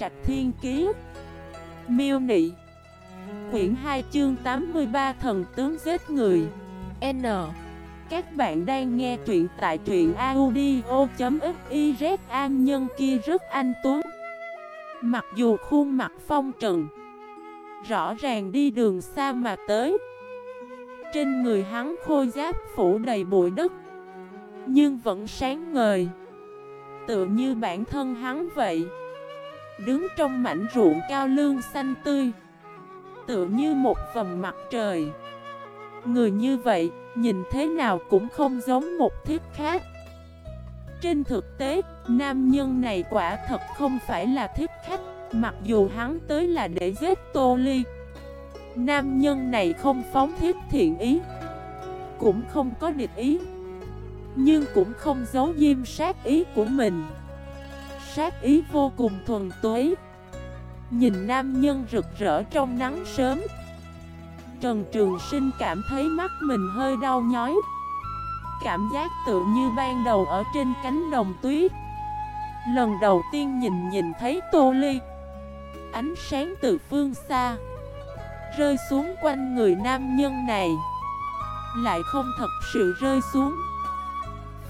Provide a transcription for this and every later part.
Trạch Thiên Kiế Miêu Nị. Quyển 2 chương 83 Thần tướng giết người. N. Các bạn đang nghe truyện tại truyện audio.xyz An nhân kia rất anh tuấn. Mặc dù khuôn mặt phong trần, Rõ ràng đi đường xa mà tới. Trên người hắn khôi giáp phủ đầy bụi đất, Nhưng vẫn sáng ngời. Tựa như bản thân hắn vậy. Đứng trong mảnh ruộng cao lương xanh tươi Tựa như một vầng mặt trời. Người như vậy, nhìn thế nào cũng không giống một thiết khác. Trên thực tế, nam nhân này quả thật không phải là thiết khách Mặc dù hắn tới là để giết Tô Ly. Nam nhân này không phóng thiết thiện ý Cũng không có địch ý Nhưng cũng không giấu diêm sát ý của mình. Sát ý vô cùng thuần túy. Nhìn nam nhân rực rỡ trong nắng sớm. Trần Trường Sinh cảm thấy mắt mình hơi đau nhói. Cảm giác tự như ban đầu ở trên cánh đồng tuyết. Lần đầu tiên nhìn nhìn thấy Tô Ly. Ánh sáng từ phương xa. Rơi xuống quanh người nam nhân này. Lại không thật sự rơi xuống.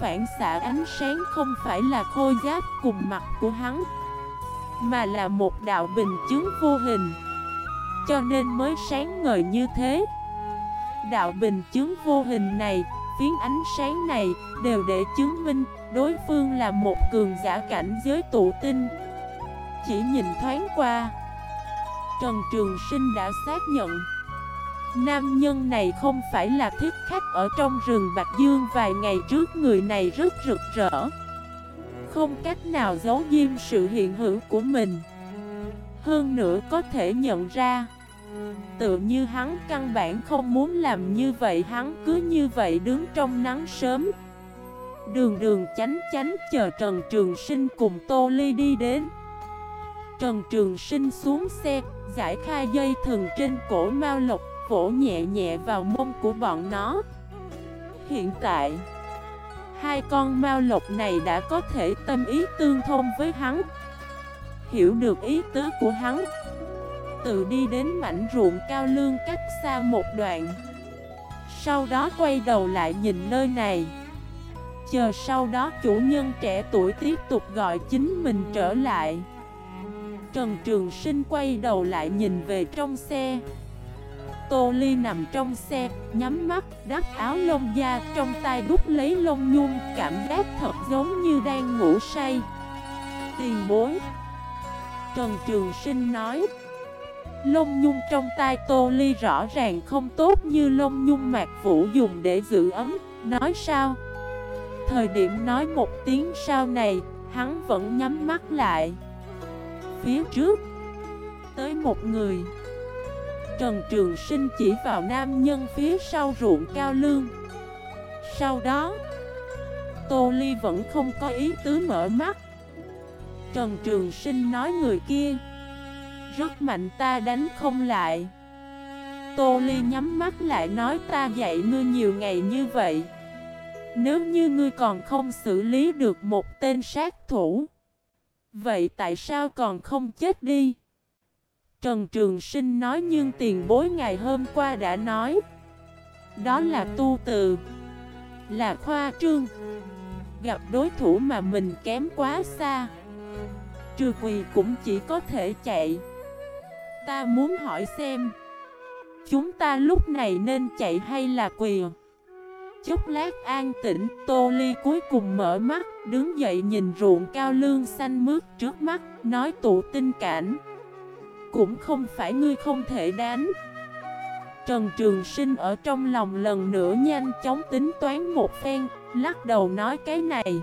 Phản xạ ánh sáng không phải là khôi giáp cùng mặt của hắn Mà là một đạo bình chứng vô hình. Cho nên mới sáng ngời như thế. Đạo bình chứng vô hình này, phiến ánh sáng này Đều để chứng minh đối phương là một cường giả cảnh giới tụ tinh. Chỉ nhìn thoáng qua Trần Trường Sinh đã xác nhận. Nam nhân này không phải là thiết khách ở trong rừng Bạch Dương, vài ngày trước người này rất rực rỡ. Không cách nào giấu diêm sự hiện hữu của mình. Hơn nữa có thể nhận ra, Tự như hắn căn bản không muốn làm như vậy, Hắn cứ như vậy đứng trong nắng sớm. Đường đường chánh chánh chờ Trần Trường Sinh cùng Tô Ly đi đến. Trần Trường Sinh xuống xe, Giải khai dây thừng trên cổ Mao Lộc vỗ nhẹ nhẹ vào mông của bọn nó. Hiện tại, Hai con mao lộc này đã có thể tâm ý tương thông với hắn, Hiểu được ý tứ của hắn, Tự đi đến mảnh ruộng cao lương cách xa một đoạn, Sau đó quay đầu lại nhìn nơi này. Chờ sau đó chủ nhân trẻ tuổi tiếp tục gọi chính mình trở lại. Trần Trường Sinh quay đầu lại nhìn về trong xe. Tô Ly nằm trong xe, nhắm mắt, đắp áo lông da, trong tay đút lấy lông nhung, cảm giác thật giống như đang ngủ say. Tiền bối Trần Trường Sinh nói Lông nhung trong tay Tô Ly rõ ràng không tốt như lông nhung mạc vũ dùng để giữ ấm, nói sao? Thời điểm nói một tiếng sau này, hắn vẫn nhắm mắt lại. Phía trước, tới một người. Trần Trường Sinh chỉ vào nam nhân phía sau ruộng cao lương. Sau đó, Tô Ly vẫn không có ý tứ mở mắt. Trần Trường Sinh nói người kia, Rất mạnh, ta đánh không lại. Tô Ly nhắm mắt lại nói, ta dạy ngươi nhiều ngày như vậy. Nếu như ngươi còn không xử lý được một tên sát thủ, Vậy tại sao còn không chết đi? Trần Trường Sinh nói nhưng tiền bối ngày hôm qua đã nói. Đó là tu từ, Là khoa trương. Gặp đối thủ mà mình kém quá xa. Trừ quỳ cũng chỉ có thể chạy. Ta muốn hỏi xem, Chúng ta lúc này nên chạy hay là quỳ? Chốc lát an tĩnh, Tô Ly cuối cùng mở mắt, Đứng dậy nhìn ruộng cao lương xanh mướt trước mắt, Nói tụ tinh cảnh cũng không phải ngươi không thể đánh. Trần Trường Sinh ở trong lòng lần nữa nhanh chóng tính toán một phen, Lắc đầu nói cái này,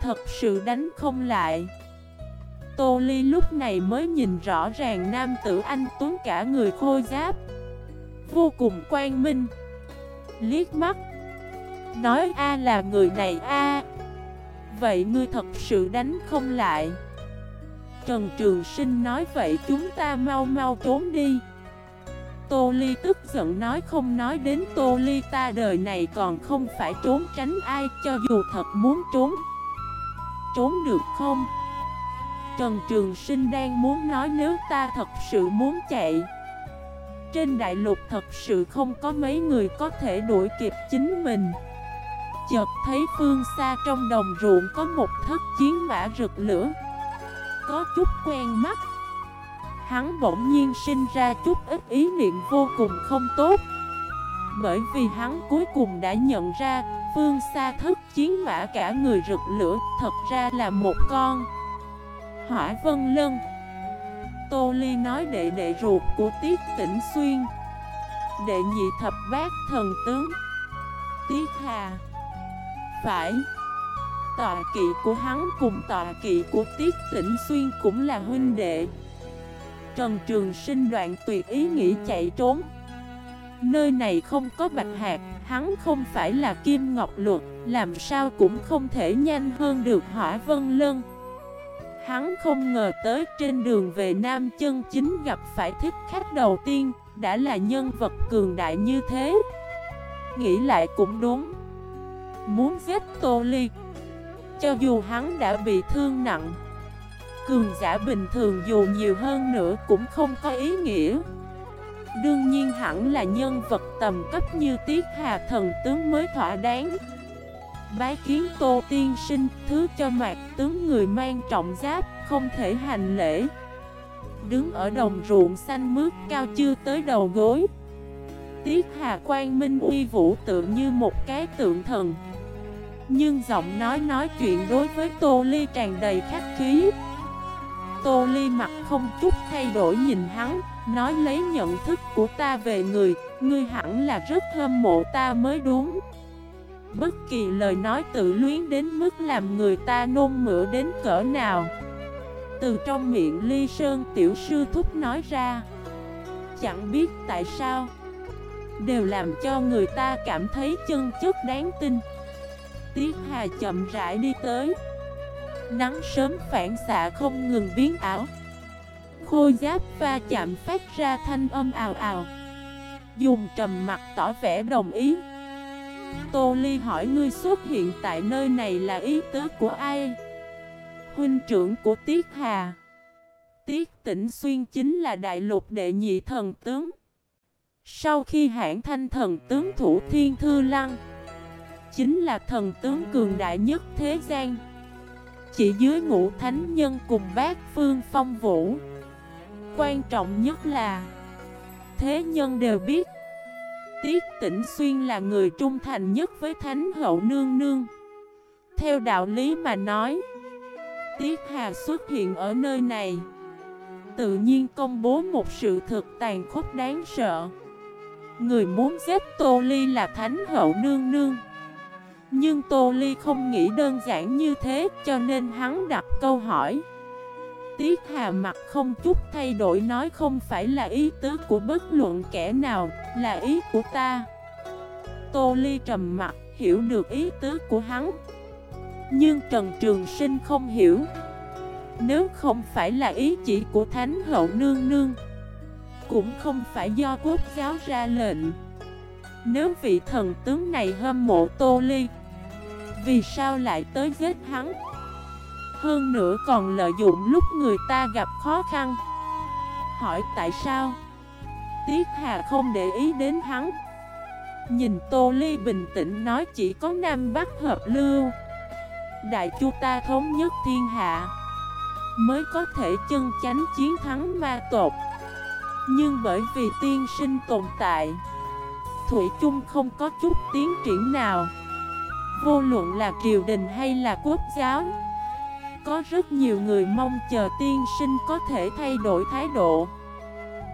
Thật sự đánh không lại. Tô Ly lúc này mới nhìn rõ ràng nam tử anh tuấn cả người khôi giáp, Vô cùng quan minh, Liếc mắt, Nói, A là người này A, Vậy ngươi thật sự đánh không lại? Trần Trường Sinh nói vậy chúng ta mau mau trốn đi. Tô Ly tức giận nói không nói đến Tô Ly ta đời này còn không phải trốn tránh ai, cho dù thật muốn trốn. Trốn được không? Trần Trường Sinh đang muốn nói nếu ta thật sự muốn chạy. Trên đại lục thật sự không có mấy người có thể đuổi kịp chính mình. Chợt thấy phương xa trong đồng ruộng có một thất chiến mã rực lửa. Có chút quen mắt. Hắn bỗng nhiên sinh ra chút ít ý niệm vô cùng không tốt. Bởi vì hắn cuối cùng đã nhận ra, Phương xa thất chiến mã cả người rực lửa Thật ra là một con. Hỏa Vân Lân. Tô Ly nói đệ đệ ruột của Tiết Tĩnh Xuyên. Đệ nhị thập bát thần tướng. Tiết Hà. Phải. Tọa kỵ của hắn cùng tọa kỵ của Tiết Tĩnh Xuyên cũng là huynh đệ. Trần Trường Sinh đoạn tuyệt ý nghĩ chạy trốn. Nơi này không có bạch hạt Hắn không phải là Kim Ngọc Luật, Làm sao cũng không thể nhanh hơn được Hỏa Vân Lân. Hắn không ngờ tới trên đường về Nam chân chính gặp phải thích khách đầu tiên, Đã là nhân vật cường đại như thế. Nghĩ lại cũng đúng. Muốn giết Tô Ly cho dù hắn đã bị thương nặng. Cường giả bình thường dù nhiều hơn nữa cũng không có ý nghĩa. Đương nhiên hẳn là nhân vật tầm cấp như Tiết Hà thần tướng mới thỏa đáng. Bái kiến Tô Tiên Sinh, Thứ cho mạc tướng người mang trọng giáp, Không thể hành lễ. Đứng ở đồng ruộng xanh mướt cao chưa tới đầu gối. Tiết Hà Quang Minh uy vũ tượng như một cái tượng thần. Nhưng giọng nói nói chuyện đối với Tô Ly tràn đầy khách khí. Tô Ly mặt không chút thay đổi nhìn hắn, Nói lấy nhận thức của ta về người, Ngươi hẳn là rất hâm mộ ta mới đúng. Bất kỳ lời nói tự luyến đến mức làm người ta nôn mửa đến cỡ nào. Từ trong miệng ly sơn tiểu sư thúc nói ra, Chẳng biết tại sao, Đều làm cho người ta cảm thấy chân chất đáng tin. Tiết Hà chậm rãi đi tới. Nắng sớm phản xạ không ngừng biến ảo. Khôi giáp va chạm phát ra thanh âm ào ào. Dùng trầm mặt tỏ vẻ đồng ý. Tô Ly hỏi ngươi xuất hiện tại nơi này là ý tứ của ai? Huynh trưởng của Tiết Hà. Tiết Tĩnh Xuyên chính là đại lục đệ nhị thần tướng. Sau khi hãng thanh thần tướng thủ thiên thư lăng Chính là thần tướng cường đại nhất thế gian. Chỉ dưới ngũ thánh nhân cùng bát phương phong vũ, Quan trọng nhất là Thế nhân đều biết, Tiết Tĩnh Xuyên là người trung thành nhất với Thánh Hậu Nương Nương. Theo đạo lý mà nói, Tiết Hà xuất hiện ở nơi này, Tự nhiên công bố một sự thực tàn khốc đáng sợ. Người muốn giết Tô Ly là Thánh Hậu Nương Nương. Nhưng Tô Ly không nghĩ đơn giản như thế Cho nên hắn đặt câu hỏi Tiết Hà mặt không chút thay đổi nói không phải là ý tứ của bất luận kẻ nào, là ý của ta. Tô Ly trầm mặt, hiểu được ý tứ của hắn. Nhưng Trần Trường Sinh không hiểu. Nếu không phải là ý chỉ của Thánh Hậu Nương Nương, cũng không phải do quốc giáo ra lệnh. Nếu vị thần tướng này hâm mộ Tô Ly, vì sao lại tới giết hắn? Hơn nữa còn lợi dụng lúc người ta gặp khó khăn. Hỏi tại sao? Tiết Hà không để ý đến hắn. Nhìn Tô Ly bình tĩnh nói chỉ có Nam Bắc hợp lưu. Đại chu ta thống nhất thiên hạ, Mới có thể chân chánh chiến thắng ma tột Nhưng bởi vì tiên sinh tồn tại, Thủy chung không có chút tiến triển nào. Vô luận là triều đình hay là quốc giáo, có rất nhiều người mong chờ tiên sinh có thể thay đổi thái độ.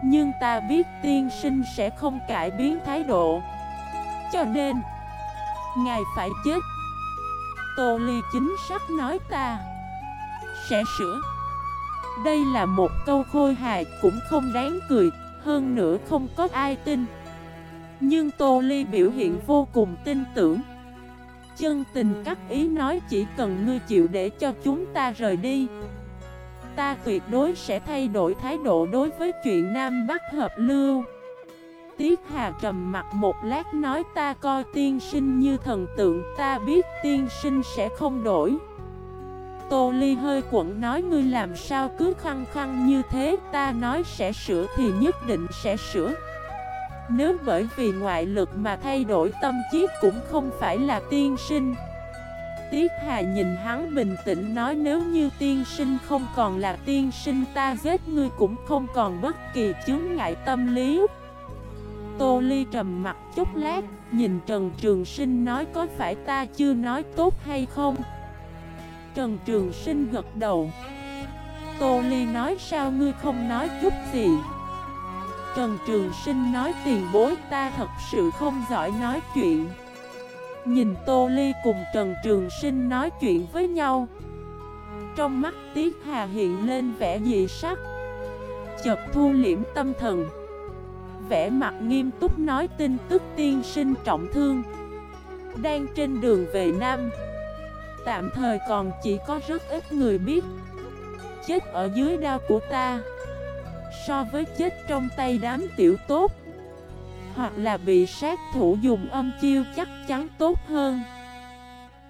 Nhưng ta biết tiên sinh sẽ không cải biến thái độ. Cho nên, Ngài phải chết. Tô Ly chính xác nói ta Sẽ sửa. Đây là một câu khôi hài cũng không đáng cười, Hơn nữa không có ai tin. Nhưng Tô Ly biểu hiện vô cùng tin tưởng. Chân tình cắt ý nói chỉ cần ngươi chịu để cho chúng ta rời đi. Ta tuyệt đối sẽ thay đổi thái độ đối với chuyện Nam Bắc hợp lưu. Tiết Hà trầm mặt một lát nói ta coi tiên sinh như thần tượng, Ta biết tiên sinh sẽ không đổi. Tô Ly hơi quẩn nói ngươi làm sao cứ khăng khăng như thế, Ta nói sẽ sửa thì nhất định sẽ sửa. Nếu bởi vì ngoại lực mà thay đổi tâm trí cũng không phải là tiên sinh Tiết Hà nhìn hắn bình tĩnh nói nếu như tiên sinh không còn là tiên sinh ta giết ngươi cũng không còn bất kỳ chướng ngại tâm lý Tô Ly trầm mặt chút lát, nhìn Trần Trường Sinh nói có phải ta chưa nói tốt hay không? Trần Trường Sinh gật đầu Tô Ly nói sao ngươi không nói chút gì? Trần Trường Sinh nói tiền bối ta thật sự không giỏi nói chuyện. Nhìn Tô Ly cùng Trần Trường Sinh nói chuyện với nhau. Trong mắt Tiết Hà hiện lên vẻ dị sắc. Chợt thu liễm tâm thần. Vẻ mặt nghiêm túc nói tin tức tiên sinh trọng thương. Đang trên đường về Nam. Tạm thời còn chỉ có rất ít người biết. Chết ở dưới đao của ta. So với chết trong tay đám tiểu tốt Hoặc là bị sát thủ dùng âm chiêu chắc chắn tốt hơn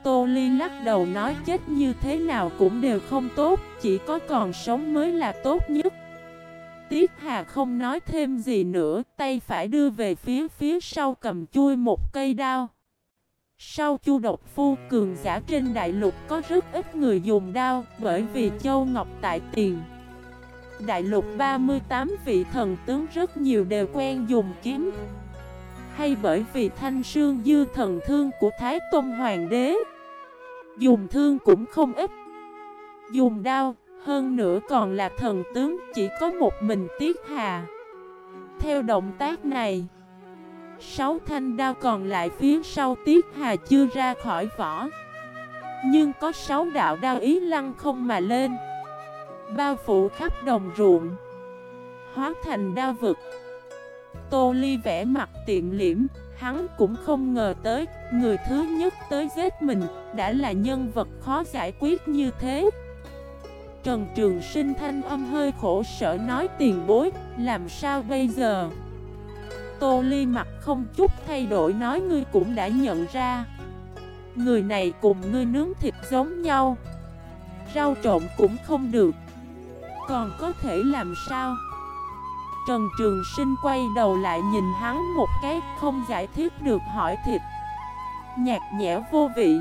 Tô Ly lắc đầu nói chết như thế nào cũng đều không tốt Chỉ có còn sống mới là tốt nhất Tiết Hà không nói thêm gì nữa, tay phải đưa về phía phía sau cầm chui một cây đao. Sau chu độc phu cường giả trên đại lục có rất ít người dùng đao bởi vì châu Ngọc tại tiền. Đại lục 38 vị thần tướng rất nhiều đều quen dùng kiếm. Hay bởi vì thanh sương dư thần thương của Thái Tôn Hoàng đế. Dùng thương cũng không ít. Dùng đao, hơn nữa còn là thần tướng, chỉ có một mình Tiết Hà Theo động tác này, Sáu thanh đao còn lại phía sau Tiết Hà chưa ra khỏi vỏ Nhưng có sáu đạo đao ý lăng không mà lên Bao phủ khắp đồng ruộng. Hóa thành đa vực. Tô Ly vẽ mặt tiện liễm Hắn cũng không ngờ tới Người thứ nhất tới giết mình Đã là nhân vật khó giải quyết như thế. Trần Trường Sinh thanh âm hơi khổ sở nói tiền bối, làm sao bây giờ? Tô Ly mặt không chút thay đổi nói ngươi cũng đã nhận ra. Người này cùng ngươi nướng thịt giống nhau. Rau trộn cũng không được. Còn có thể làm sao? Trần Trường Sinh quay đầu lại nhìn hắn một cái, không giải thích được hỏi thịt. Nhạt nhẽo vô vị.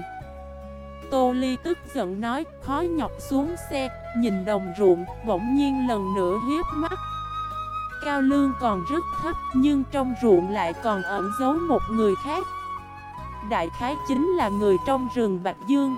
Tô Ly tức giận nói khó nhọc xuống xe. Nhìn đồng ruộng, bỗng nhiên lần nữa hiếp mắt. Cao lương còn rất thấp, nhưng trong ruộng lại còn ẩn giấu một người khác. Đại khái chính là người trong rừng Bạch Dương.